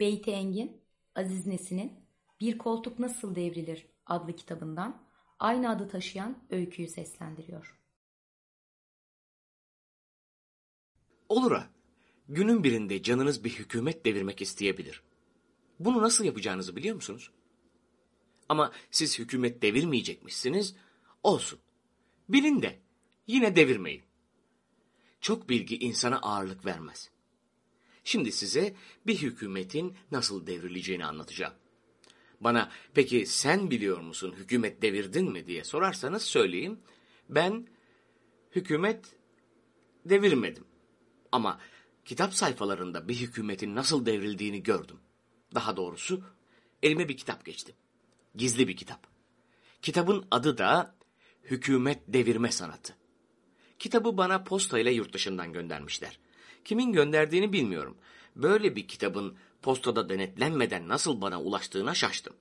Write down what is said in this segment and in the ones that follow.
Beyti Engin, Aziz Nesin'in Bir Koltuk Nasıl Devrilir adlı kitabından aynı adı taşıyan öyküyü seslendiriyor. Olur ha. Günün birinde canınız bir hükümet devirmek isteyebilir. Bunu nasıl yapacağınızı biliyor musunuz? Ama siz hükümet devirmeyecekmişsiniz. Olsun. Bilin de yine devirmeyin. Çok bilgi insana ağırlık vermez. Şimdi size bir hükümetin nasıl devrileceğini anlatacağım. Bana peki sen biliyor musun hükümet devirdin mi diye sorarsanız söyleyeyim. Ben hükümet devirmedim. Ama kitap sayfalarında bir hükümetin nasıl devrildiğini gördüm. Daha doğrusu elime bir kitap geçti. Gizli bir kitap. Kitabın adı da Hükümet Devirme Sanatı. Kitabı bana postayla yurt dışından göndermişler. Kimin gönderdiğini bilmiyorum. Böyle bir kitabın postada denetlenmeden nasıl bana ulaştığına şaştım.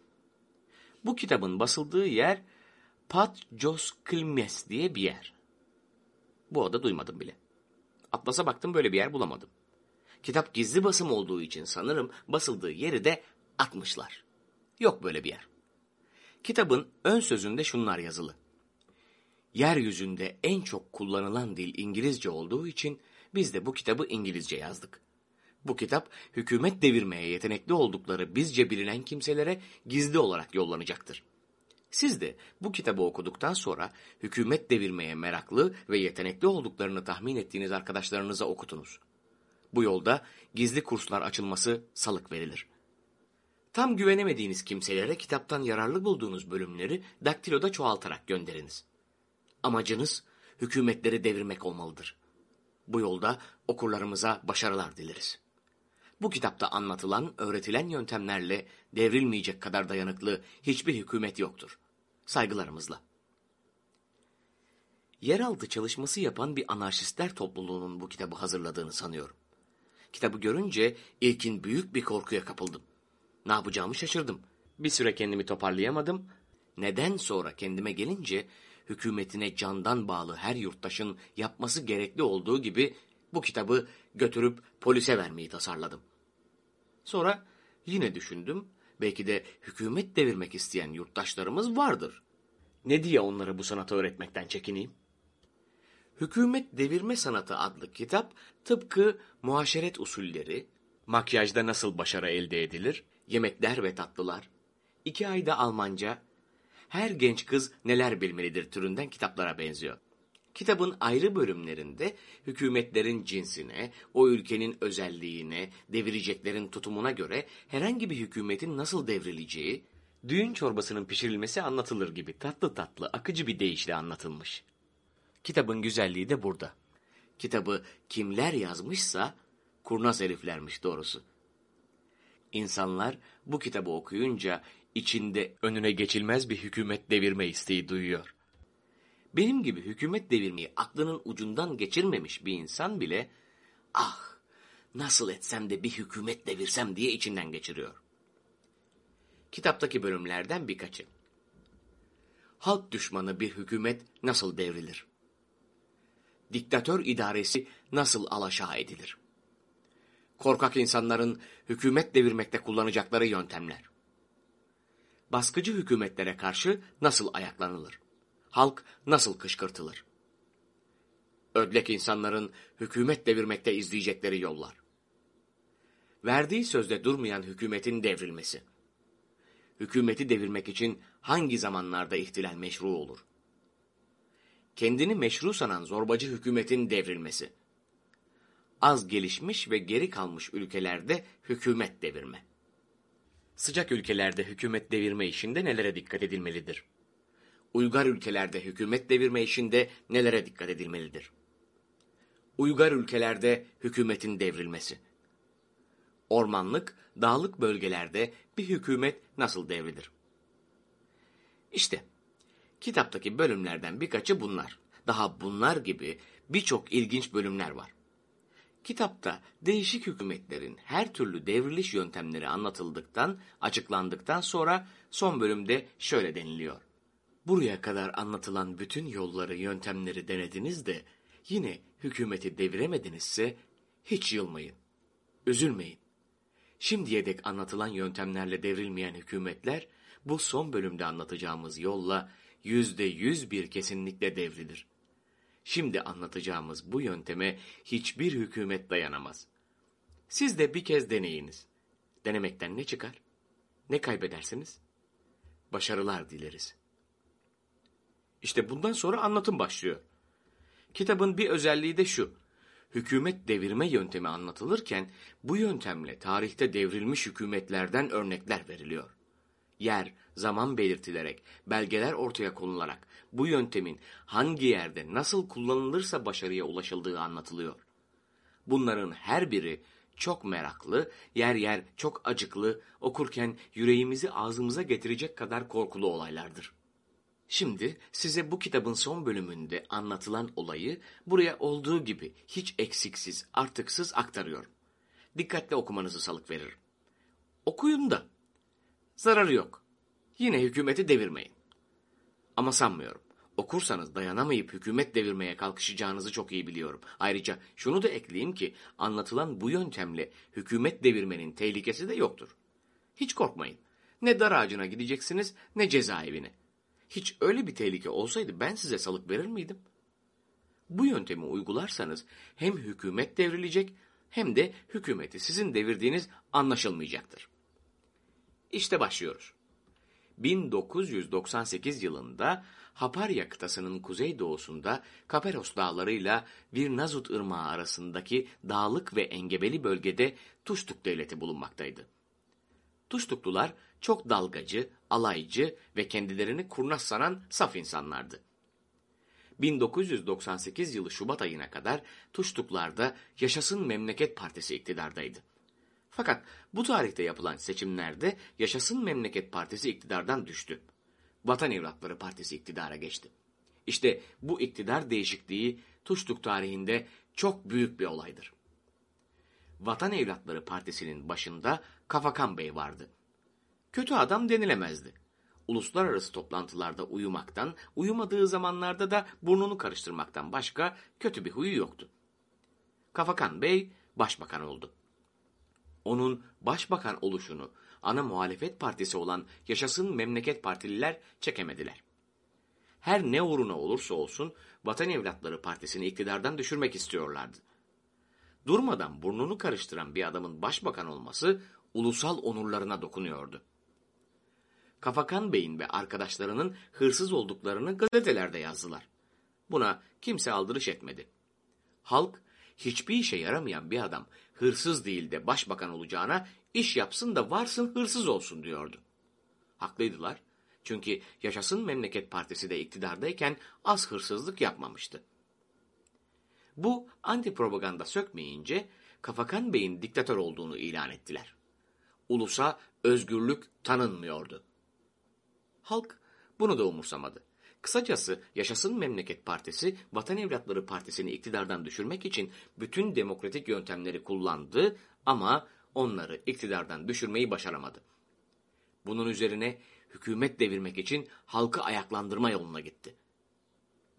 Bu kitabın basıldığı yer Pat Jos Klmes diye bir yer. Bu adı duymadım bile. Atlasa baktım böyle bir yer bulamadım. Kitap gizli basım olduğu için sanırım basıldığı yeri de atmışlar. Yok böyle bir yer. Kitabın ön sözünde şunlar yazılı. Yeryüzünde en çok kullanılan dil İngilizce olduğu için biz de bu kitabı İngilizce yazdık. Bu kitap hükümet devirmeye yetenekli oldukları bizce bilinen kimselere gizli olarak yollanacaktır. Siz de bu kitabı okuduktan sonra hükümet devirmeye meraklı ve yetenekli olduklarını tahmin ettiğiniz arkadaşlarınıza okutunuz. Bu yolda gizli kurslar açılması salık verilir. Tam güvenemediğiniz kimselere kitaptan yararlı bulduğunuz bölümleri daktiloda çoğaltarak gönderiniz. Amacınız hükümetleri devirmek olmalıdır. Bu yolda okurlarımıza başarılar dileriz. Bu kitapta anlatılan, öğretilen yöntemlerle devrilmeyecek kadar dayanıklı hiçbir hükümet yoktur. Saygılarımızla. Yeraltı çalışması yapan bir anarşistler topluluğunun bu kitabı hazırladığını sanıyorum. Kitabı görünce ilkin büyük bir korkuya kapıldım. Ne yapacağımı şaşırdım. Bir süre kendimi toparlayamadım. Neden sonra kendime gelince hükümetine candan bağlı her yurttaşın yapması gerekli olduğu gibi bu kitabı götürüp polise vermeyi tasarladım. Sonra yine düşündüm, belki de hükümet devirmek isteyen yurttaşlarımız vardır. Ne diye onlara bu sanatı öğretmekten çekineyim? Hükümet Devirme Sanatı adlı kitap tıpkı muhaşeret usulleri, makyajda nasıl başarı elde edilir, yemekler ve tatlılar, iki ayda Almanca, her genç kız neler bilmelidir türünden kitaplara benziyor. Kitabın ayrı bölümlerinde hükümetlerin cinsine, o ülkenin özelliğine, devireceklerin tutumuna göre herhangi bir hükümetin nasıl devrileceği, düğün çorbasının pişirilmesi anlatılır gibi tatlı tatlı, akıcı bir deyişle anlatılmış. Kitabın güzelliği de burada. Kitabı kimler yazmışsa kurnaz heriflermiş doğrusu. İnsanlar bu kitabı okuyunca içinde önüne geçilmez bir hükümet devirme isteği duyuyor. Benim gibi hükümet devirmeyi aklının ucundan geçirmemiş bir insan bile ah nasıl etsem de bir hükümet devirsem diye içinden geçiriyor. Kitaptaki bölümlerden birkaçı. Halk düşmanı bir hükümet nasıl devrilir? Diktatör idaresi nasıl alaşağı edilir? Korkak insanların hükümet devirmekte kullanacakları yöntemler. Baskıcı hükümetlere karşı nasıl ayaklanılır? halk nasıl kışkırtılır? Ödlek insanların hükümet devirmekte izleyecekleri yollar. Verdiği sözde durmayan hükümetin devrilmesi. Hükümeti devirmek için hangi zamanlarda ihtilal meşru olur? Kendini meşru sanan zorbacı hükümetin devrilmesi. Az gelişmiş ve geri kalmış ülkelerde hükümet devirme. Sıcak ülkelerde hükümet devirme işinde nelere dikkat edilmelidir? uygar ülkelerde hükümet devirme işinde nelere dikkat edilmelidir? Uygar ülkelerde hükümetin devrilmesi. Ormanlık, dağlık bölgelerde bir hükümet nasıl devrilir? İşte, kitaptaki bölümlerden birkaçı bunlar. Daha bunlar gibi birçok ilginç bölümler var. Kitapta değişik hükümetlerin her türlü devriliş yöntemleri anlatıldıktan, açıklandıktan sonra son bölümde şöyle deniliyor. Buraya kadar anlatılan bütün yolları, yöntemleri denediniz de yine hükümeti deviremedinizse hiç yılmayın. Üzülmeyin. Şimdiye dek anlatılan yöntemlerle devrilmeyen hükümetler, bu son bölümde anlatacağımız yolla yüzde yüz bir kesinlikle devrilir. Şimdi anlatacağımız bu yönteme hiçbir hükümet dayanamaz. Siz de bir kez deneyiniz. Denemekten ne çıkar? Ne kaybedersiniz? Başarılar dileriz. İşte bundan sonra anlatım başlıyor. Kitabın bir özelliği de şu. Hükümet devirme yöntemi anlatılırken bu yöntemle tarihte devrilmiş hükümetlerden örnekler veriliyor. Yer, zaman belirtilerek, belgeler ortaya konularak bu yöntemin hangi yerde nasıl kullanılırsa başarıya ulaşıldığı anlatılıyor. Bunların her biri çok meraklı, yer yer çok acıklı, okurken yüreğimizi ağzımıza getirecek kadar korkulu olaylardır. Şimdi size bu kitabın son bölümünde anlatılan olayı buraya olduğu gibi hiç eksiksiz, artıksız aktarıyorum. Dikkatle okumanızı salık veririm. Okuyun da. Zararı yok. Yine hükümeti devirmeyin. Ama sanmıyorum. Okursanız dayanamayıp hükümet devirmeye kalkışacağınızı çok iyi biliyorum. Ayrıca şunu da ekleyeyim ki anlatılan bu yöntemle hükümet devirmenin tehlikesi de yoktur. Hiç korkmayın. Ne dar ağacına gideceksiniz ne cezaevine. Hiç öyle bir tehlike olsaydı ben size salık verir miydim? Bu yöntemi uygularsanız hem hükümet devrilecek hem de hükümeti sizin devirdiğiniz anlaşılmayacaktır. İşte başlıyoruz. 1998 yılında Haparya kıtasının kuzeydoğusunda Kaperos dağlarıyla Virnazut ırmağı arasındaki dağlık ve engebeli bölgede Tuştuk devleti bulunmaktaydı. Tuştuklular çok dalgacı, alaycı ve kendilerini kurnaz sanan saf insanlardı. 1998 yılı Şubat ayına kadar Tuştuklar'da Yaşasın Memleket Partisi iktidardaydı. Fakat bu tarihte yapılan seçimlerde Yaşasın Memleket Partisi iktidardan düştü. Vatan Evlatları Partisi iktidara geçti. İşte bu iktidar değişikliği Tuştuk tarihinde çok büyük bir olaydır. Vatan Evlatları Partisi'nin başında Kafakan Bey vardı. Kötü adam denilemezdi. Uluslararası toplantılarda uyumaktan, uyumadığı zamanlarda da burnunu karıştırmaktan başka kötü bir huyu yoktu. Kafakan Bey başbakan oldu. Onun başbakan oluşunu ana muhalefet partisi olan Yaşasın Memleket Partililer çekemediler. Her ne uğruna olursa olsun Vatan Evlatları Partisi'ni iktidardan düşürmek istiyorlardı. Durmadan burnunu karıştıran bir adamın başbakan olması ulusal onurlarına dokunuyordu. Kafakan Bey'in ve arkadaşlarının hırsız olduklarını gazetelerde yazdılar. Buna kimse aldırış etmedi. Halk hiçbir işe yaramayan bir adam hırsız değil de başbakan olacağına iş yapsın da varsın hırsız olsun diyordu. Haklıydılar. Çünkü Yaşasın Memleket Partisi de iktidardayken az hırsızlık yapmamıştı. Bu anti propaganda sökmeyince Kafakan Bey'in diktatör olduğunu ilan ettiler. Ulusa özgürlük tanınmıyordu. Halk bunu da umursamadı. Kısacası Yaşasın Memleket Partisi, Vatan Evlatları Partisi'ni iktidardan düşürmek için bütün demokratik yöntemleri kullandı ama onları iktidardan düşürmeyi başaramadı. Bunun üzerine hükümet devirmek için halkı ayaklandırma yoluna gitti.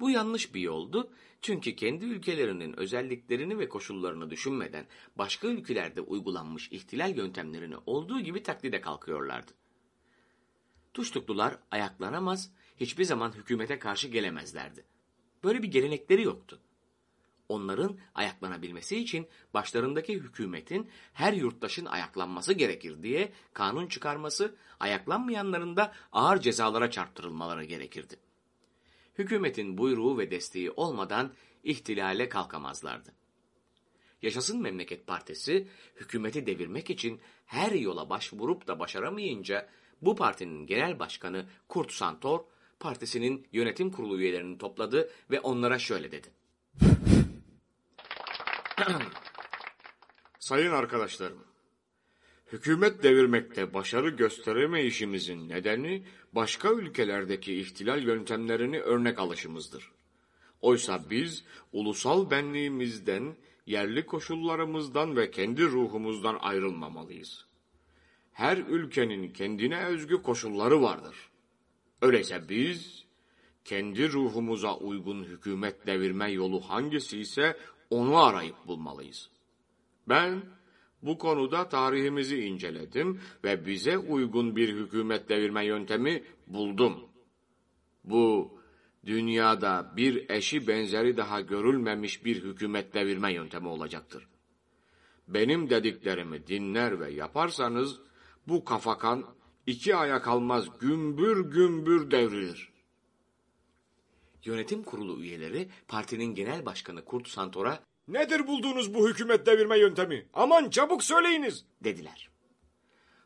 Bu yanlış bir yoldu çünkü kendi ülkelerinin özelliklerini ve koşullarını düşünmeden başka ülkelerde uygulanmış ihtilal yöntemlerini olduğu gibi taklide kalkıyorlardı. Tuştuklular ayaklanamaz, hiçbir zaman hükümete karşı gelemezlerdi. Böyle bir gelenekleri yoktu. Onların ayaklanabilmesi için başlarındaki hükümetin her yurttaşın ayaklanması gerekir diye kanun çıkarması, ayaklanmayanların da ağır cezalara çarptırılmaları gerekirdi. Hükümetin buyruğu ve desteği olmadan ihtilale kalkamazlardı. Yaşasın Memleket Partisi hükümeti devirmek için her yola başvurup da başaramayınca bu partinin genel başkanı Kurt Santor partisinin yönetim kurulu üyelerini topladı ve onlara şöyle dedi. Sayın arkadaşlarım, hükümet devirmekte başarı gösteremeyişimizin nedeni başka ülkelerdeki ihtilal yöntemlerini örnek alışımızdır. Oysa biz ulusal benliğimizden, yerli koşullarımızdan ve kendi ruhumuzdan ayrılmamalıyız. Her ülkenin kendine özgü koşulları vardır. Öyleyse biz kendi ruhumuza uygun hükümet devirme yolu hangisi ise onu arayıp bulmalıyız. Ben Bu konuda tarihimizi inceledim ve bize uygun bir hükümet devirme yöntemi buldum. Bu dünyada bir eşi benzeri daha görülmemiş bir hükümet devirme yöntemi olacaktır. Benim dediklerimi dinler ve yaparsanız bu kafakan iki aya kalmaz gümbür gümbür devrilir. Yönetim kurulu üyeleri partinin genel başkanı Kurt Santor'a Nedir bulduğunuz bu hükümet devirme yöntemi? Aman çabuk söyleyiniz. dediler.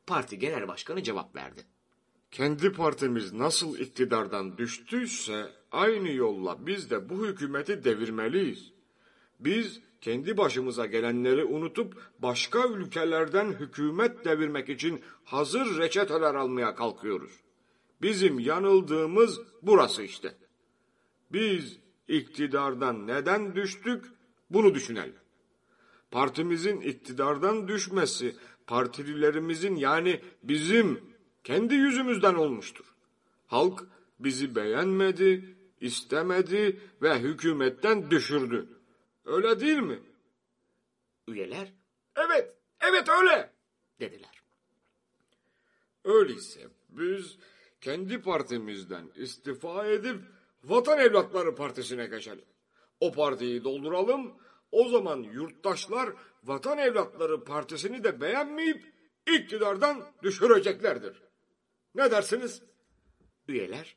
Parti genel başkanı cevap verdi. Kendi partimiz nasıl iktidardan düştüyse aynı yolla biz de bu hükümeti devirmeliyiz. Biz kendi başımıza gelenleri unutup başka ülkelerden hükümet devirmek için hazır reçeteler almaya kalkıyoruz. Bizim yanıldığımız burası işte. Biz iktidardan neden düştük bunu düşünelim. Partimizin iktidardan düşmesi partililerimizin yani bizim kendi yüzümüzden olmuştur. Halk bizi beğenmedi, istemedi ve hükümetten düşürdü. Öyle değil mi? Üyeler Evet, evet öyle. dediler. Öyleyse biz kendi partimizden istifa edip Vatan Evlatları Partisi'ne geçelim. O partiyi dolduralım. O zaman yurttaşlar Vatan Evlatları Partisi'ni de beğenmeyip iktidardan düşüreceklerdir. Ne dersiniz? Üyeler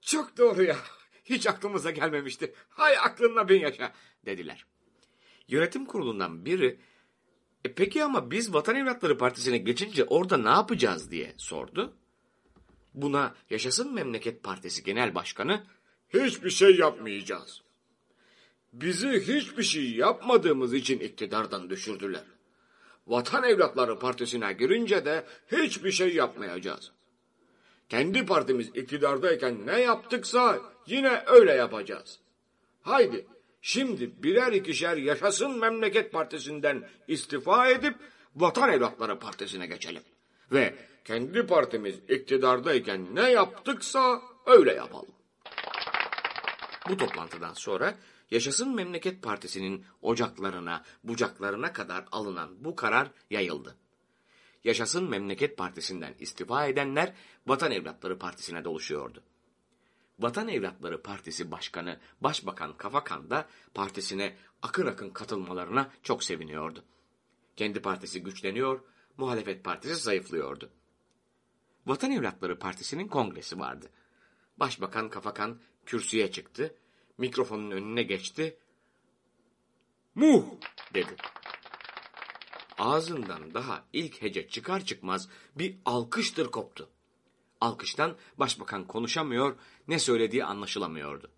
Çok doğru ya. Hiç aklımıza gelmemişti. Hay aklınla bin yaşa. Dediler. Yönetim kurulundan biri e peki ama biz Vatan Evlatları Partisi'ne geçince orada ne yapacağız diye sordu. Buna Yaşasın Memleket Partisi Genel Başkanı Hiçbir şey yapmayacağız. Bizi hiçbir şey yapmadığımız için iktidardan düşürdüler. Vatan Evlatları Partisi'ne girince de hiçbir şey yapmayacağız. Kendi partimiz iktidardayken ne yaptıksa yine öyle yapacağız. Haydi şimdi birer ikişer Yaşasın Memleket Partisi'nden istifa edip Vatan Evlatları Partisi'ne geçelim. Ve kendi partimiz iktidardayken ne yaptıksa öyle yapalım. bu toplantıdan sonra Yaşasın Memleket Partisi'nin ocaklarına, bucaklarına kadar alınan bu karar yayıldı. Yaşasın Memleket Partisi'nden istifa edenler Vatan Evlatları Partisi'ne doluşuyordu. Vatan Evlatları Partisi Başkanı Başbakan Kafakan da partisine akın akın katılmalarına çok seviniyordu. Kendi partisi güçleniyor, muhalefet partisi zayıflıyordu. Vatan Evlatları Partisi'nin kongresi vardı. Başbakan Kafakan kürsüye çıktı, mikrofonun önüne geçti, Muh! dedi. Ağzından daha ilk hece çıkar çıkmaz bir alkıştır koptu. Alkıştan başbakan konuşamıyor, ne söylediği anlaşılamıyordu.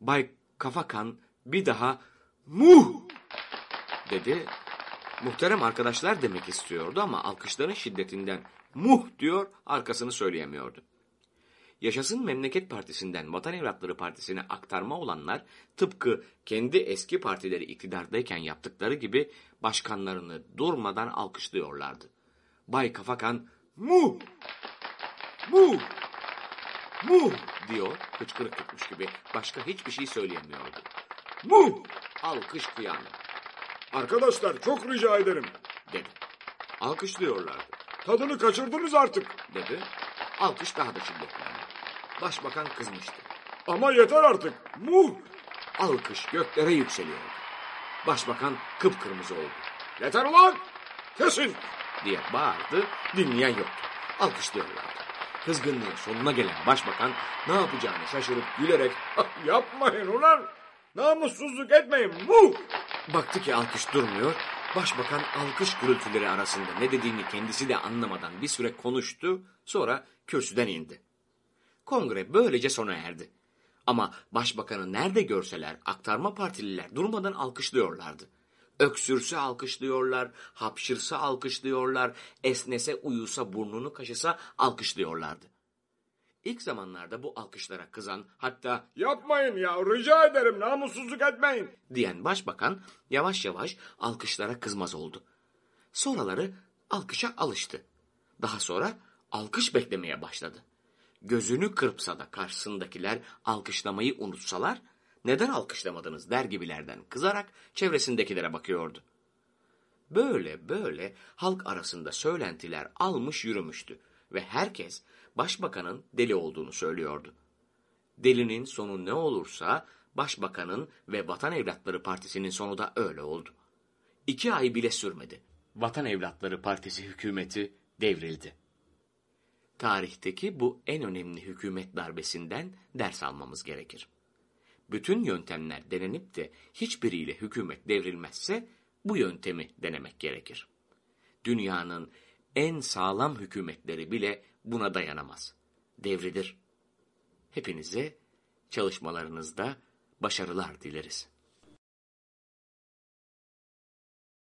Bay Kafakan bir daha muh dedi. Muhterem arkadaşlar demek istiyordu ama alkışların şiddetinden muh diyor arkasını söyleyemiyordu. Yaşasın Memleket Partisi'nden Vatan Evlatları Partisi'ne aktarma olanlar tıpkı kendi eski partileri iktidardayken yaptıkları gibi başkanlarını durmadan alkışlıyorlardı. Bay Kafakan Muh! Muh! muh diyor hıçkırık tutmuş gibi başka hiçbir şey söyleyemiyordu. Muh! Alkış kıyamet Arkadaşlar çok rica ederim. dedi. Alkışlıyorlardı Tadını kaçırdınız artık. dedi. Alkış daha da şiddetlendi. Başbakan kızmıştı. Ama yeter artık. Muh! Alkış göklere yükseliyordu. Başbakan kıpkırmızı oldu. Yeter ulan! Kesin! diye bağırdı. Dinleyen yoktu. Alkışlıyorlardı. Kızgınlığın sonuna gelen başbakan ne yapacağını şaşırıp gülerek Yapmayın ulan! Namussuzluk etmeyin. Muh! baktı ki alkış durmuyor. Başbakan alkış gürültüleri arasında ne dediğini kendisi de anlamadan bir süre konuştu. Sonra kürsüden indi. Kongre böylece sona erdi. Ama başbakanı nerede görseler aktarma partililer durmadan alkışlıyorlardı. Öksürse alkışlıyorlar, hapşırsa alkışlıyorlar, esnese uyusa burnunu kaşısa alkışlıyorlardı. İlk zamanlarda bu alkışlara kızan hatta Yapmayın ya rica ederim namussuzluk etmeyin. diyen başbakan yavaş yavaş alkışlara kızmaz oldu. Sonraları alkışa alıştı. Daha sonra alkış beklemeye başladı. Gözünü kırpsa da karşısındakiler alkışlamayı unutsalar, neden alkışlamadınız der gibilerden kızarak çevresindekilere bakıyordu. Böyle böyle halk arasında söylentiler almış yürümüştü ve herkes başbakanın deli olduğunu söylüyordu. Delinin sonu ne olursa başbakanın ve Vatan Evlatları Partisi'nin sonu da öyle oldu. İki ay bile sürmedi. Vatan Evlatları Partisi hükümeti devrildi. Tarihteki bu en önemli hükümet darbesinden ders almamız gerekir. Bütün yöntemler denenip de hiçbiriyle hükümet devrilmezse bu yöntemi denemek gerekir. Dünyanın en sağlam hükümetleri bile buna dayanamaz. Devridir. Hepinize çalışmalarınızda başarılar dileriz.